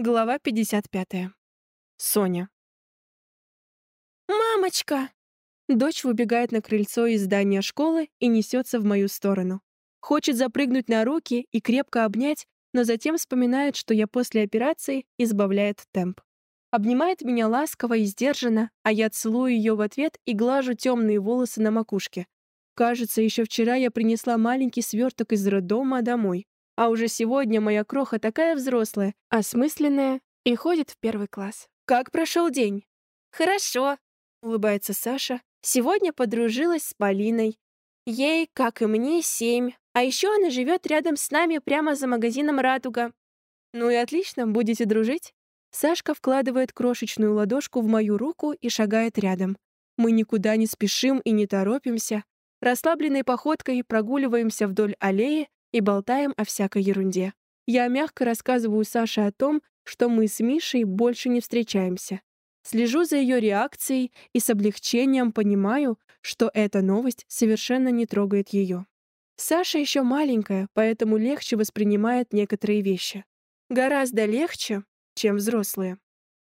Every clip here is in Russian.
Глава 55. Соня. «Мамочка!» Дочь выбегает на крыльцо из здания школы и несется в мою сторону. Хочет запрыгнуть на руки и крепко обнять, но затем вспоминает, что я после операции избавляет темп. Обнимает меня ласково и сдержанно, а я целую ее в ответ и глажу темные волосы на макушке. Кажется, еще вчера я принесла маленький сверток из роддома домой. А уже сегодня моя кроха такая взрослая, осмысленная и ходит в первый класс. Как прошел день? «Хорошо», — улыбается Саша. «Сегодня подружилась с Полиной. Ей, как и мне, семь. А еще она живет рядом с нами прямо за магазином «Радуга». Ну и отлично, будете дружить?» Сашка вкладывает крошечную ладошку в мою руку и шагает рядом. Мы никуда не спешим и не торопимся. Расслабленной походкой прогуливаемся вдоль аллеи, и болтаем о всякой ерунде. Я мягко рассказываю Саше о том, что мы с Мишей больше не встречаемся. Слежу за ее реакцией и с облегчением понимаю, что эта новость совершенно не трогает ее. Саша еще маленькая, поэтому легче воспринимает некоторые вещи. Гораздо легче, чем взрослые.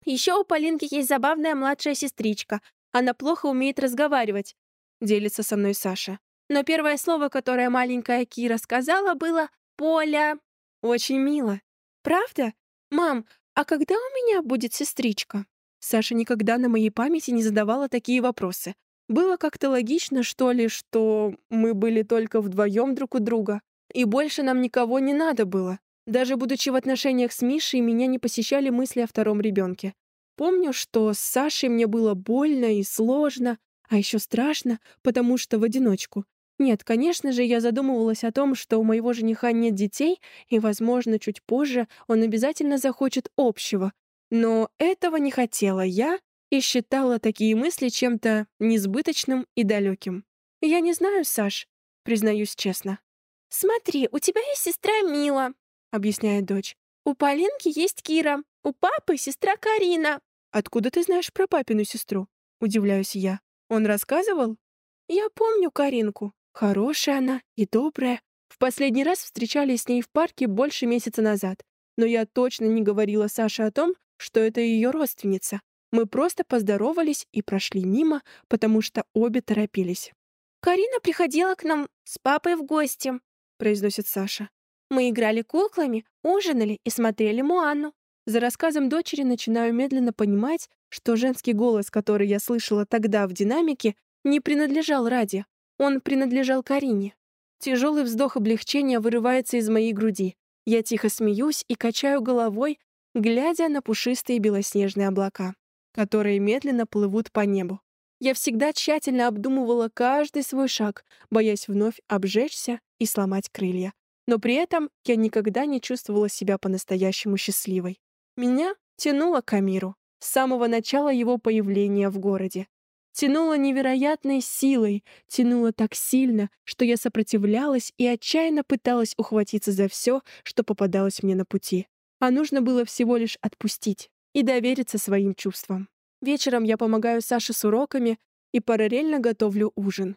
Еще у Полинки есть забавная младшая сестричка. Она плохо умеет разговаривать, делится со мной Саша. Но первое слово, которое маленькая Кира сказала, было «Поля». Очень мило. Правда? Мам, а когда у меня будет сестричка? Саша никогда на моей памяти не задавала такие вопросы. Было как-то логично, что ли, что мы были только вдвоем друг у друга, и больше нам никого не надо было. Даже будучи в отношениях с Мишей, меня не посещали мысли о втором ребенке. Помню, что с Сашей мне было больно и сложно, а еще страшно, потому что в одиночку. Нет, конечно же, я задумывалась о том, что у моего жениха нет детей, и, возможно, чуть позже он обязательно захочет общего. Но этого не хотела я и считала такие мысли чем-то несбыточным и далеким. Я не знаю, Саш, признаюсь честно. «Смотри, у тебя есть сестра Мила», — объясняет дочь. «У Полинки есть Кира, у папы сестра Карина». «Откуда ты знаешь про папину сестру?» — удивляюсь я. «Он рассказывал?» «Я помню Каринку. Хорошая она и добрая. В последний раз встречались с ней в парке больше месяца назад. Но я точно не говорила Саше о том, что это ее родственница. Мы просто поздоровались и прошли мимо, потому что обе торопились. «Карина приходила к нам с папой в гости», — произносит Саша. «Мы играли куклами, ужинали и смотрели Муанну». За рассказом дочери начинаю медленно понимать, что женский голос, который я слышала тогда в динамике, не принадлежал Раде. Он принадлежал Карине. Тяжелый вздох облегчения вырывается из моей груди. Я тихо смеюсь и качаю головой, глядя на пушистые белоснежные облака, которые медленно плывут по небу. Я всегда тщательно обдумывала каждый свой шаг, боясь вновь обжечься и сломать крылья. Но при этом я никогда не чувствовала себя по-настоящему счастливой. Меня тянуло к Амиру с самого начала его появления в городе тянуло невероятной силой, тянуло так сильно, что я сопротивлялась и отчаянно пыталась ухватиться за все, что попадалось мне на пути. А нужно было всего лишь отпустить и довериться своим чувствам. Вечером я помогаю Саше с уроками и параллельно готовлю ужин.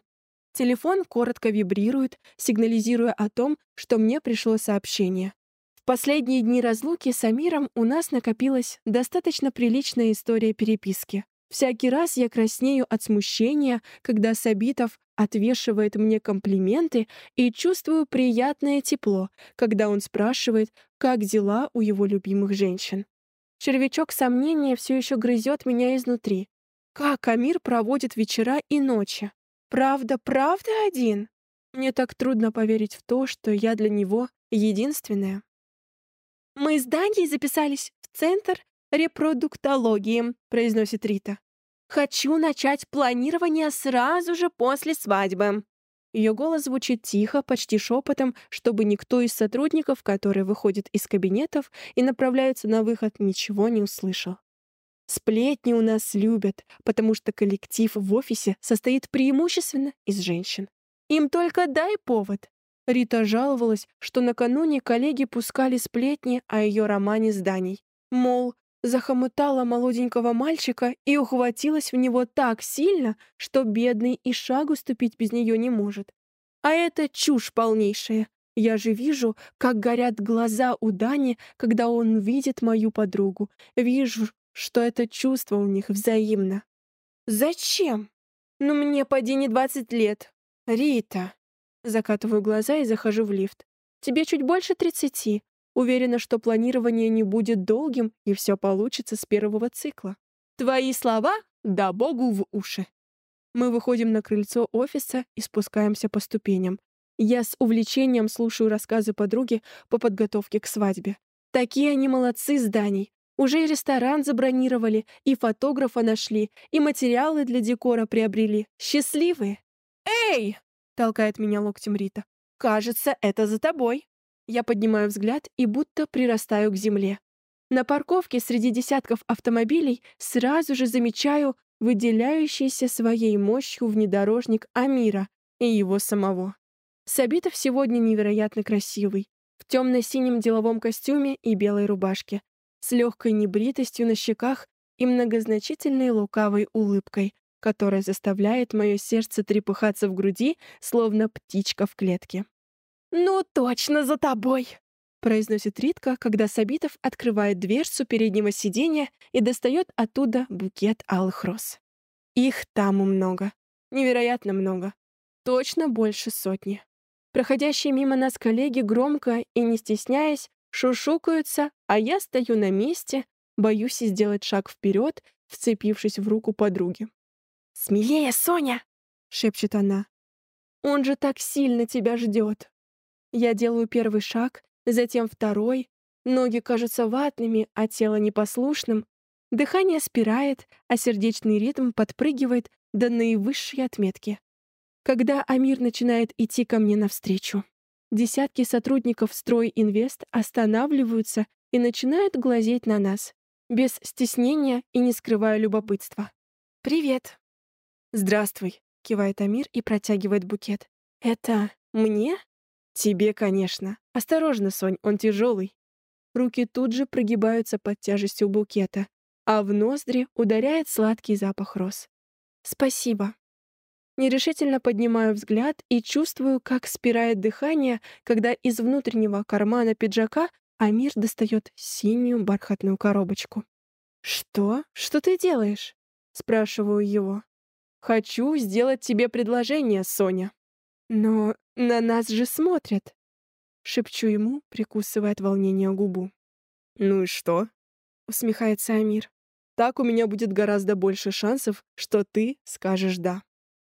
Телефон коротко вибрирует, сигнализируя о том, что мне пришло сообщение. В последние дни разлуки с Амиром у нас накопилась достаточно приличная история переписки. Всякий раз я краснею от смущения, когда Сабитов отвешивает мне комплименты и чувствую приятное тепло, когда он спрашивает, как дела у его любимых женщин. Червячок сомнения все еще грызет меня изнутри. Как Амир проводит вечера и ночи? Правда, правда один? Мне так трудно поверить в то, что я для него единственная. Мы с Даней записались в центр репродуктологии», — произносит Рита. «Хочу начать планирование сразу же после свадьбы». Ее голос звучит тихо, почти шепотом, чтобы никто из сотрудников, которые выходят из кабинетов и направляются на выход, ничего не услышал. Сплетни у нас любят, потому что коллектив в офисе состоит преимущественно из женщин. Им только дай повод. Рита жаловалась, что накануне коллеги пускали сплетни о ее романе с Даней. Мол, захомутала молоденького мальчика и ухватилась в него так сильно, что бедный и шагу ступить без нее не может. А это чушь полнейшая. Я же вижу, как горят глаза у Дани, когда он видит мою подругу. Вижу, что это чувство у них взаимно. «Зачем? Ну мне поди не двадцать лет. Рита!» Закатываю глаза и захожу в лифт. «Тебе чуть больше тридцати. Уверена, что планирование не будет долгим, и все получится с первого цикла. Твои слова? Да богу в уши!» Мы выходим на крыльцо офиса и спускаемся по ступеням. Я с увлечением слушаю рассказы подруги по подготовке к свадьбе. Такие они молодцы с Даней. Уже и ресторан забронировали, и фотографа нашли, и материалы для декора приобрели. Счастливые. «Эй!» — толкает меня локтем Рита. «Кажется, это за тобой». Я поднимаю взгляд и будто прирастаю к земле. На парковке среди десятков автомобилей сразу же замечаю выделяющийся своей мощью внедорожник Амира и его самого. Сабитов сегодня невероятно красивый, в темно-синем деловом костюме и белой рубашке, с легкой небритостью на щеках и многозначительной лукавой улыбкой, которая заставляет мое сердце трепыхаться в груди, словно птичка в клетке. «Ну, точно за тобой!» произносит Ритка, когда Сабитов открывает дверцу переднего сиденья и достает оттуда букет алых роз. Их там много. Невероятно много. Точно больше сотни. Проходящие мимо нас коллеги громко и не стесняясь шушукаются, а я стою на месте, боюсь сделать шаг вперед, вцепившись в руку подруги. «Смелее, Соня!» — шепчет она. «Он же так сильно тебя ждет!» Я делаю первый шаг, затем второй. Ноги кажутся ватными, а тело непослушным. Дыхание спирает, а сердечный ритм подпрыгивает до наивысшей отметки когда Амир начинает идти ко мне навстречу. Десятки сотрудников «Строй Инвест» останавливаются и начинают глазеть на нас, без стеснения и не скрывая любопытства. «Привет». «Здравствуй», — кивает Амир и протягивает букет. «Это мне?» «Тебе, конечно. Осторожно, Сонь, он тяжелый». Руки тут же прогибаются под тяжестью букета, а в ноздри ударяет сладкий запах роз. «Спасибо», Нерешительно поднимаю взгляд и чувствую, как спирает дыхание, когда из внутреннего кармана пиджака Амир достает синюю бархатную коробочку. «Что? Что ты делаешь?» — спрашиваю его. «Хочу сделать тебе предложение, Соня». «Но на нас же смотрят!» — шепчу ему, прикусывая от волнения губу. «Ну и что?» — усмехается Амир. «Так у меня будет гораздо больше шансов, что ты скажешь «да».